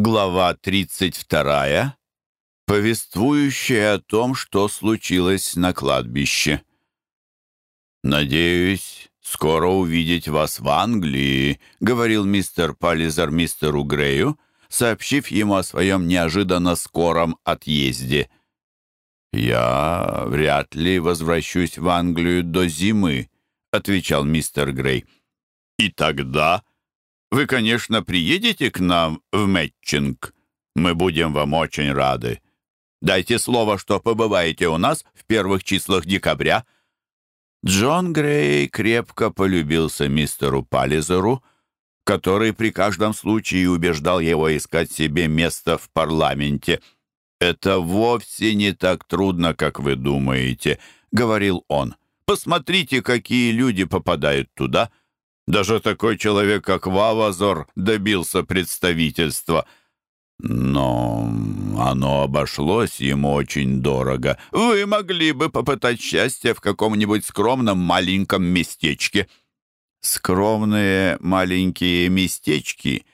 Глава 32. Повествующая о том, что случилось на кладбище. «Надеюсь, скоро увидеть вас в Англии», — говорил мистер Паллизер мистеру Грею, сообщив ему о своем неожиданно скором отъезде. «Я вряд ли возвращусь в Англию до зимы», — отвечал мистер Грей. «И тогда», вы, конечно, приедете к нам в Мэтчинг. Мы будем вам очень рады. Дайте слово, что побываете у нас в первых числах декабря». Джон Грей крепко полюбился мистеру Паллизеру, который при каждом случае убеждал его искать себе место в парламенте. «Это вовсе не так трудно, как вы думаете», — говорил он. «Посмотрите, какие люди попадают туда. Даже такой человек, как Вавазор, добился представительства. Но оно обошлось ему очень дорого. Вы могли бы попытать счастье в каком-нибудь скромном маленьком местечке. Скромные маленькие местечки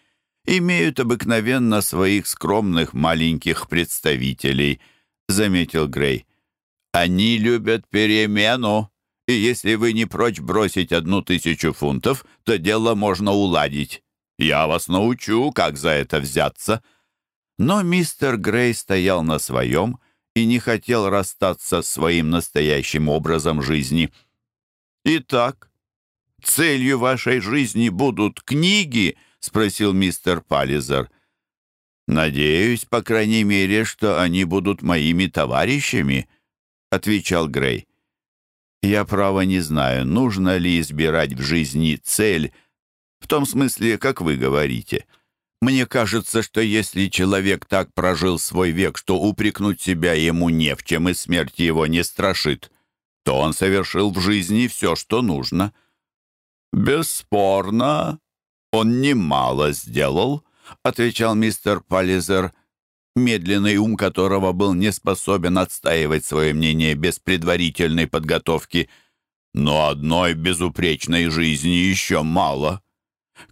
имеют обыкновенно своих скромных маленьких представителей, заметил Грей. Они любят перемену. и если вы не прочь бросить одну тысячу фунтов, то дело можно уладить. Я вас научу, как за это взяться». Но мистер Грей стоял на своем и не хотел расстаться с своим настоящим образом жизни. «Итак, целью вашей жизни будут книги?» — спросил мистер Паллизер. «Надеюсь, по крайней мере, что они будут моими товарищами», — отвечал Грей. Я, право, не знаю, нужно ли избирать в жизни цель, в том смысле, как вы говорите. Мне кажется, что если человек так прожил свой век, что упрекнуть себя ему не в чем и смерть его не страшит, то он совершил в жизни все, что нужно. Бесспорно, он немало сделал, — отвечал мистер Паллизер, — медленный ум которого был не способен отстаивать свое мнение без предварительной подготовки. Но одной безупречной жизни еще мало.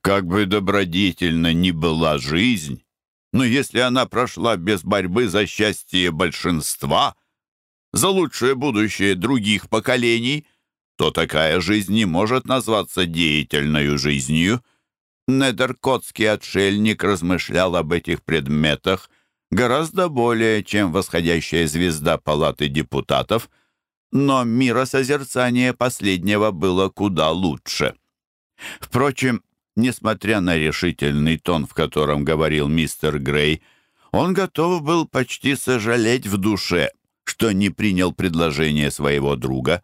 Как бы добродетельна ни была жизнь, но если она прошла без борьбы за счастье большинства, за лучшее будущее других поколений, то такая жизнь не может назваться деятельной жизнью. Недеркотский отшельник размышлял об этих предметах – гораздо более, чем восходящая звезда Палаты депутатов, но миросозерцание последнего было куда лучше. Впрочем, несмотря на решительный тон, в котором говорил мистер Грей, он готов был почти сожалеть в душе, что не принял предложение своего друга.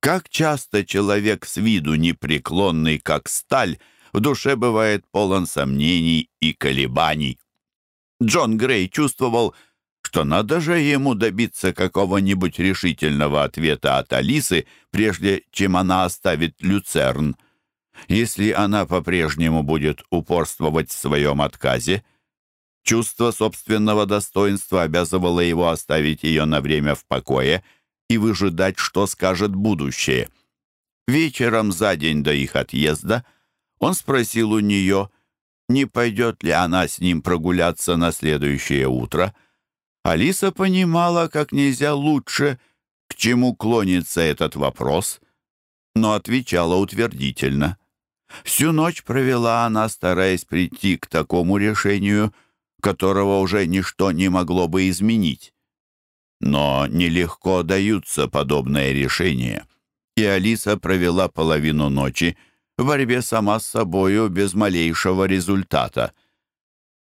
Как часто человек с виду непреклонный, как сталь, в душе бывает полон сомнений и колебаний. Джон Грей чувствовал, что надо же ему добиться какого-нибудь решительного ответа от Алисы, прежде чем она оставит Люцерн. Если она по-прежнему будет упорствовать в своем отказе, чувство собственного достоинства обязывало его оставить ее на время в покое и выжидать, что скажет будущее. Вечером за день до их отъезда он спросил у нее — не пойдет ли она с ним прогуляться на следующее утро. Алиса понимала, как нельзя лучше, к чему клонится этот вопрос, но отвечала утвердительно. Всю ночь провела она, стараясь прийти к такому решению, которого уже ничто не могло бы изменить. Но нелегко даются подобные решения, и Алиса провела половину ночи, в борьбе сама с собою без малейшего результата.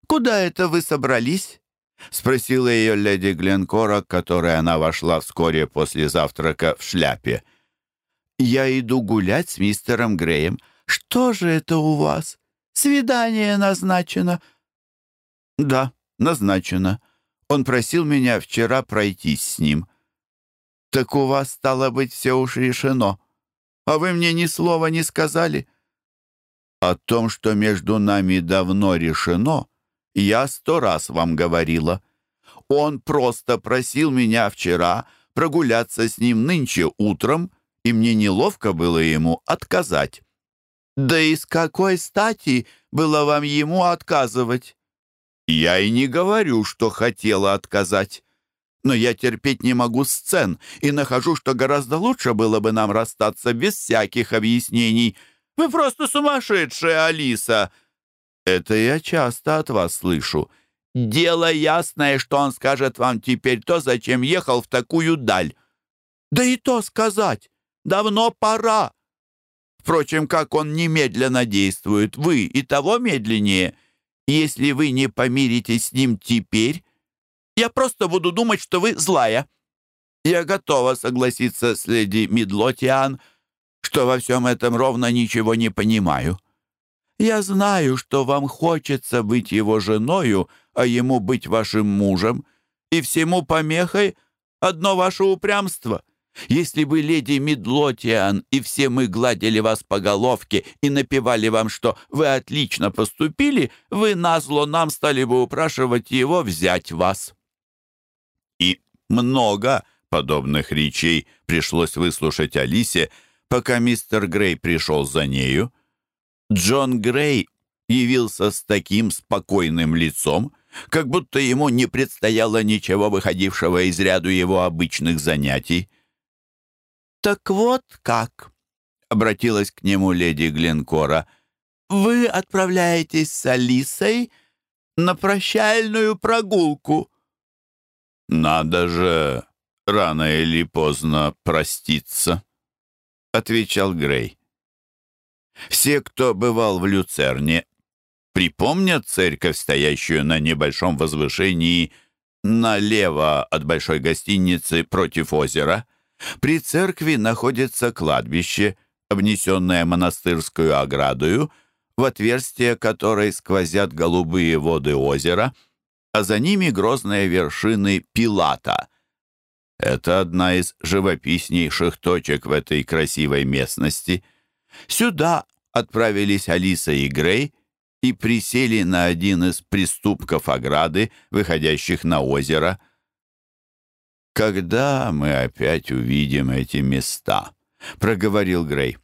«Куда это вы собрались?» — спросила ее леди Гленкора, к которой она вошла вскоре после завтрака в шляпе. «Я иду гулять с мистером Греем. Что же это у вас? Свидание назначено?» «Да, назначено. Он просил меня вчера пройтись с ним». «Так у вас, стало быть, все уж решено». а вы мне ни слова не сказали. О том, что между нами давно решено, я сто раз вам говорила. Он просто просил меня вчера прогуляться с ним нынче утром, и мне неловко было ему отказать. Да и с какой стати было вам ему отказывать? Я и не говорю, что хотела отказать. Но я терпеть не могу сцен и нахожу, что гораздо лучше было бы нам расстаться без всяких объяснений. Вы просто сумасшедшая, Алиса!» «Это я часто от вас слышу. Дело ясное, что он скажет вам теперь то, зачем ехал в такую даль. Да и то сказать. Давно пора. Впрочем, как он немедленно Я просто буду думать, что вы злая. Я готова согласиться с леди Медлотиан, что во всем этом ровно ничего не понимаю. Я знаю, что вам хочется быть его женою, а ему быть вашим мужем, и всему помехой одно ваше упрямство. Если бы леди Медлотиан и все мы гладили вас по головке и напевали вам, что вы отлично поступили, вы назло нам стали бы упрашивать его взять вас». И много подобных речей пришлось выслушать Алисе, пока мистер Грей пришел за нею. Джон Грей явился с таким спокойным лицом, как будто ему не предстояло ничего выходившего из ряду его обычных занятий. «Так вот как», — обратилась к нему леди Гленкора, «вы «Надо же рано или поздно проститься», — отвечал Грей. «Все, кто бывал в Люцерне, припомнят церковь, стоящую на небольшом возвышении налево от большой гостиницы против озера. При церкви находится кладбище, обнесенное монастырскую оградою, в отверстие которой сквозят голубые воды озера — а за ними грозные вершины Пилата. Это одна из живописнейших точек в этой красивой местности. Сюда отправились Алиса и Грей и присели на один из приступков ограды, выходящих на озеро. «Когда мы опять увидим эти места?» — проговорил Грей.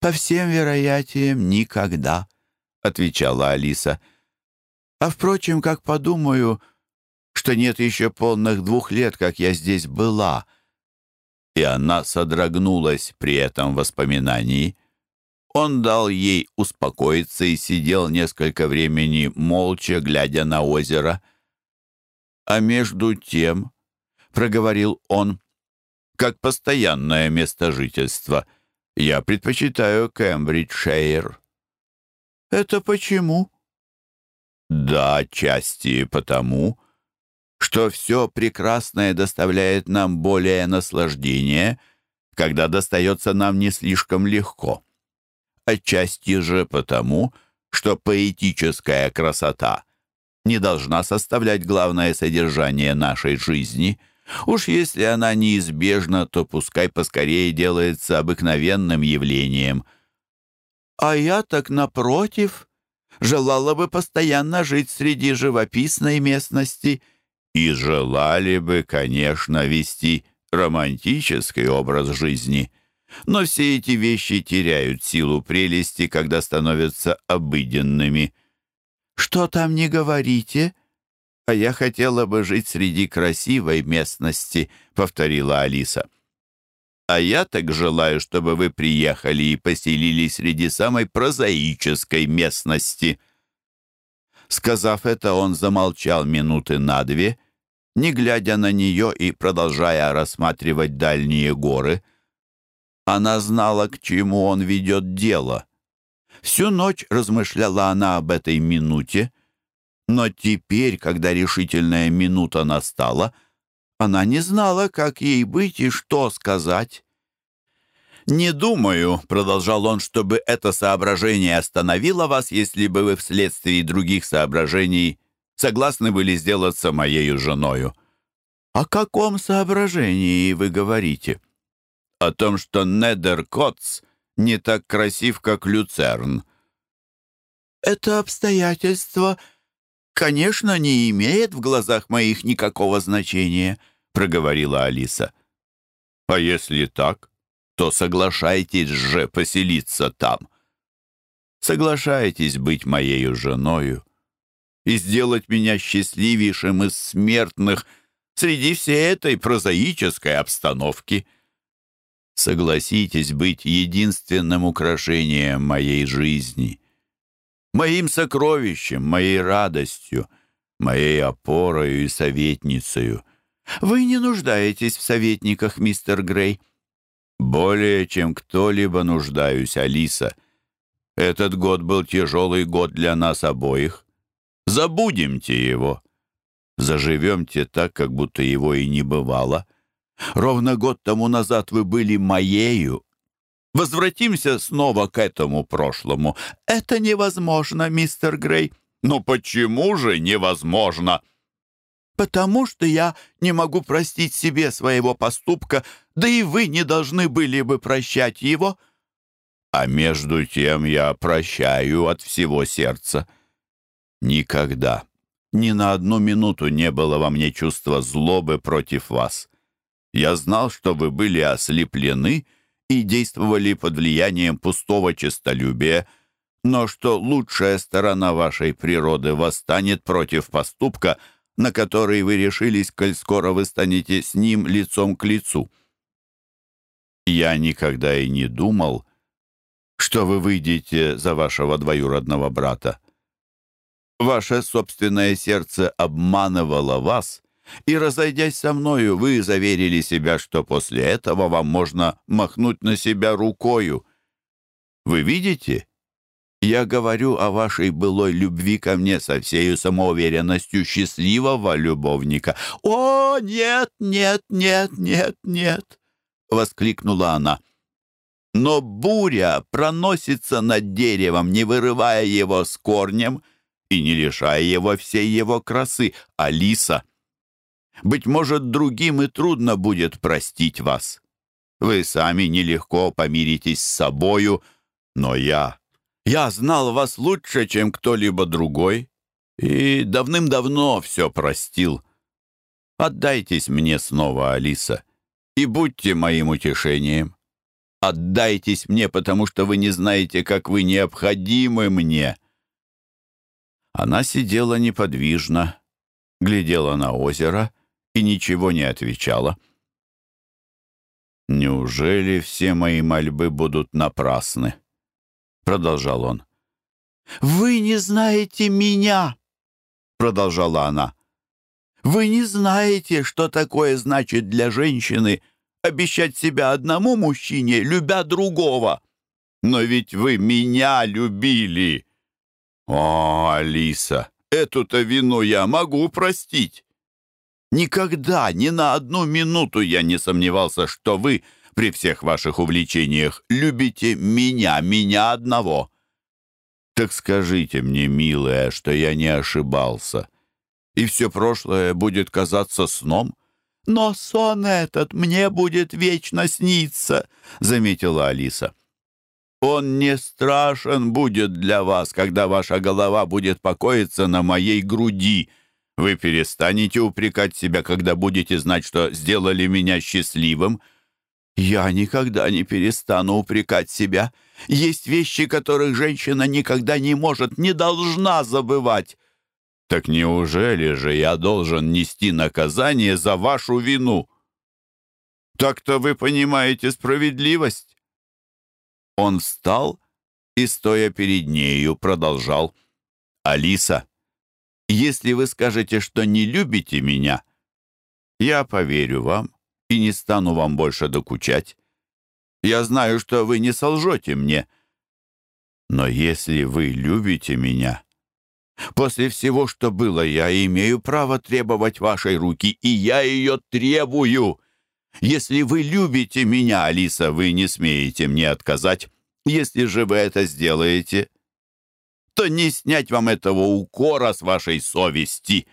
«По всем вероятиям, никогда», — отвечала Алиса. — «А впрочем, как подумаю, что нет еще полных двух лет, как я здесь была», — и она содрогнулась при этом воспоминании. Он дал ей успокоиться и сидел несколько времени молча, глядя на озеро. «А между тем», — проговорил он, — «как постоянное место жительства, я предпочитаю Кембриджшейр». «Это почему?» «Да, отчасти потому, что все прекрасное доставляет нам более наслаждения, когда достается нам не слишком легко. Отчасти же потому, что поэтическая красота не должна составлять главное содержание нашей жизни. Уж если она неизбежна, то пускай поскорее желала бы постоянно жить среди живописной местности и желали бы, конечно, вести романтический образ жизни. Но все эти вещи теряют силу прелести, когда становятся обыденными. «Что там не говорите?» «А я хотела бы жить среди красивой местности», — повторила Алиса. — а я так желаю, чтобы вы приехали и поселились среди самой прозаической местности». Сказав это, он замолчал минуты на две, не глядя на нее и продолжая рассматривать дальние горы. Она знала, к чему он ведет дело. Всю ночь размышляла она об этой минуте, но теперь, когда решительная минута настала, — она не знала, как ей быть и что сказать. «Не думаю», — продолжал он, — «чтобы это соображение остановило вас, если бы вы вследствие других соображений согласны были сделаться моею женою». «О каком соображении вы говорите?» «О том, что Недеркотс не так красив, как Люцерн». «Это обстоятельство, конечно, не имеет в глазах моих никакого значения», — проговорила Алиса. «А если так, то соглашайтесь же поселиться там. Соглашайтесь быть моею женою, и сделать меня счастливейшим из смертных среди всей этой прозаической обстановки. Согласитесь быть единственным украшением моей жизни, моим сокровищем, моей радостью, моей опорою и советницею. Вы не нуждаетесь в советниках, мистер Грей. Более чем кто-либо нуждаюсь, Алиса. Этот год был тяжелый год для нас обоих. Забудемте его. Заживемте так, как будто его и не бывало. Ровно год тому назад вы были моею, Возвратимся снова к этому прошлому. Это невозможно, мистер Грей. Но почему же невозможно? Потому что я не могу простить себе своего поступка, да и вы не должны были бы прощать его. А между тем я прощаю от всего сердца. Никогда, ни на одну минуту не было во мне чувства злобы против вас. Я знал, что вы были ослеплены и действовали под влиянием пустого честолюбия, но что лучшая сторона вашей природы восстанет против поступка, на который вы решились, коль скоро вы станете с ним лицом к лицу. Я никогда и не думал, что вы выйдете за вашего двоюродного брата. Ваше собственное сердце обманывало вас — и разойдясь со мною, вы заверили себя, что после этого вам можно махнуть на себя рукою. Вы видите? Я говорю о вашей былой любви ко мне со всею самоуверенностью счастливого любовника. «О, нет, нет, нет, нет, нет!» — воскликнула она. «Но буря проносится над деревом, не вырывая его с корнем» и не лишая его всей его красы. Алиса, быть может, другим и трудно будет простить вас. Вы сами нелегко помиритесь с собою, но я я знал вас лучше, чем кто-либо другой, и давным-давно все простил. Отдайтесь мне снова, Алиса, и будьте моим утешением. Отдайтесь мне, потому что вы не знаете, как вы необходимы мне». Она сидела неподвижно, глядела на озеро и ничего не отвечала. «Неужели все мои мольбы будут напрасны?» — продолжал он. «Вы не знаете меня!» — продолжала она. «Вы не знаете, что такое значит для женщины обещать себя одному мужчине, любя другого. Но ведь вы меня любили!» «О, Алиса, эту-то вину я могу простить!» Никогда, ни на одну минуту я не сомневался, что вы при всех ваших увлечениях любите меня, меня одного. Так скажите мне, милая, что я не ошибался, и все прошлое будет казаться сном. Но сон этот мне будет вечно сниться, — заметила Алиса. Он не страшен будет для вас, когда ваша голова будет покоиться на моей груди. Вы перестанете упрекать себя, когда будете знать, что сделали меня счастливым. Я никогда не перестану упрекать себя. Есть вещи, которых женщина никогда не может, не должна забывать. Так неужели же я должен нести наказание за вашу вину? Так-то вы понимаете справедливость. Он встал и, стоя перед нею, продолжал. «Алиса, если вы скажете, что не любите меня, я поверю вам и не стану вам больше докучать. Я знаю, что вы не солжете мне. Но если вы любите меня, после всего, что было, я имею право требовать вашей руки, и я ее требую. Если вы любите меня, Алиса, вы не смеете мне отказать. Если же вы это сделаете, то не снять вам этого укора с вашей совести».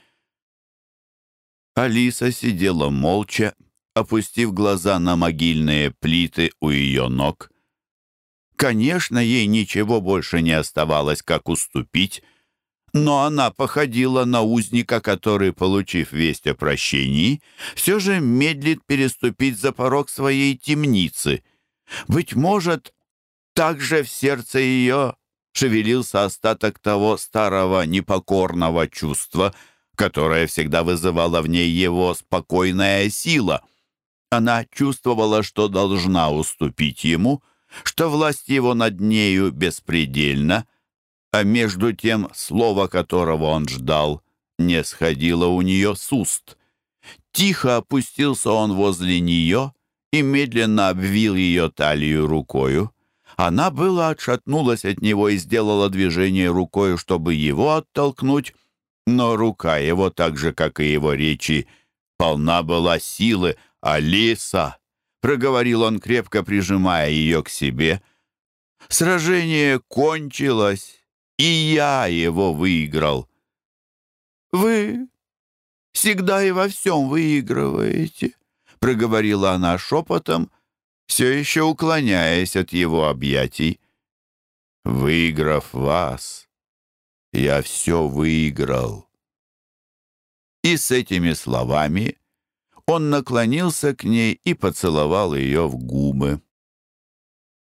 Алиса сидела молча, опустив глаза на могильные плиты у ее ног. Конечно, ей ничего больше не оставалось, как уступить, но она походила на узника, который, получив весть о прощении, все же медлит переступить за порог своей темницы. Быть может, также в сердце ее шевелился остаток того старого непокорного чувства, которое всегда вызывало в ней его спокойная сила. Она чувствовала, что должна уступить ему, что власть его над нею беспредельна, а между тем слово, которого он ждал, не сходило у нее с уст. Тихо опустился Она была отшатнулась от него и сделала движение рукой, чтобы его оттолкнуть, но рука его, так же, как и его речи, полна была силы. «Алиса!» — проговорил он, крепко прижимая ее к себе. «Сражение кончилось, и я его выиграл». «Вы всегда и во всем выигрываете», — проговорила она шепотом, — все еще уклоняясь от его объятий. «Выиграв вас, я все выиграл». И с этими словами он наклонился к ней и поцеловал ее в губы.